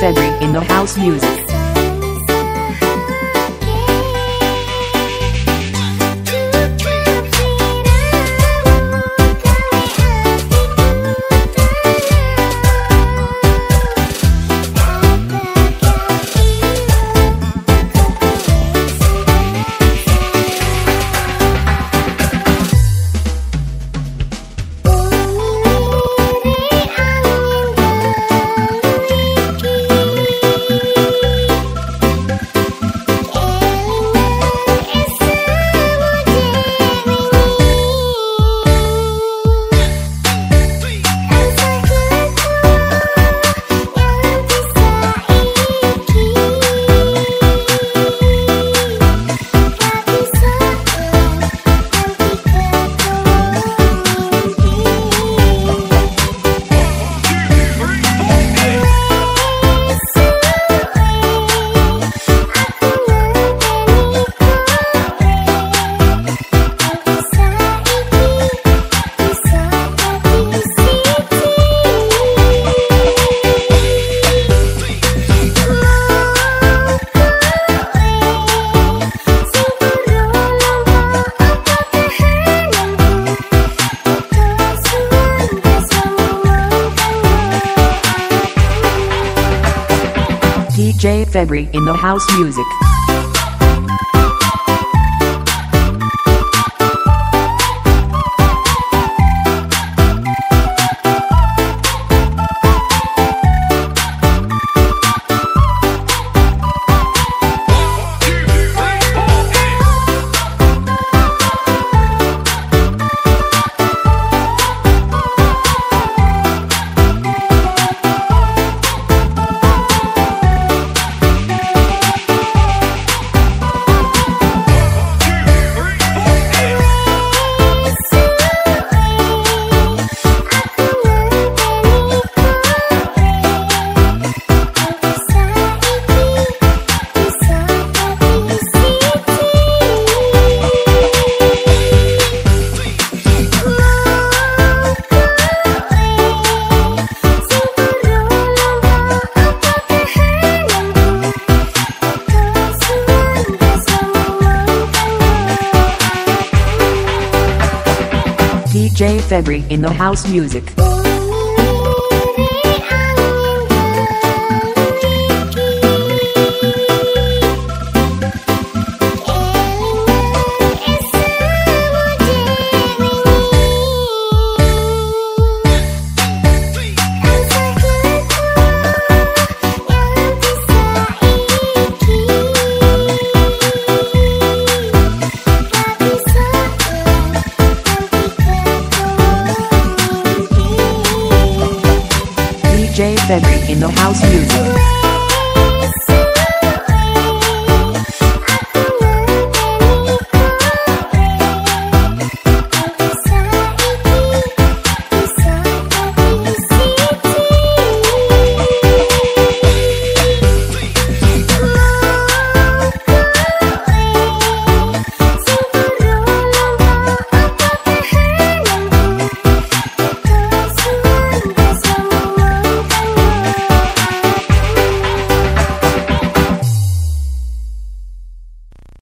February in the house music. DJ February in the house music. DJ February in the house music. In the house music.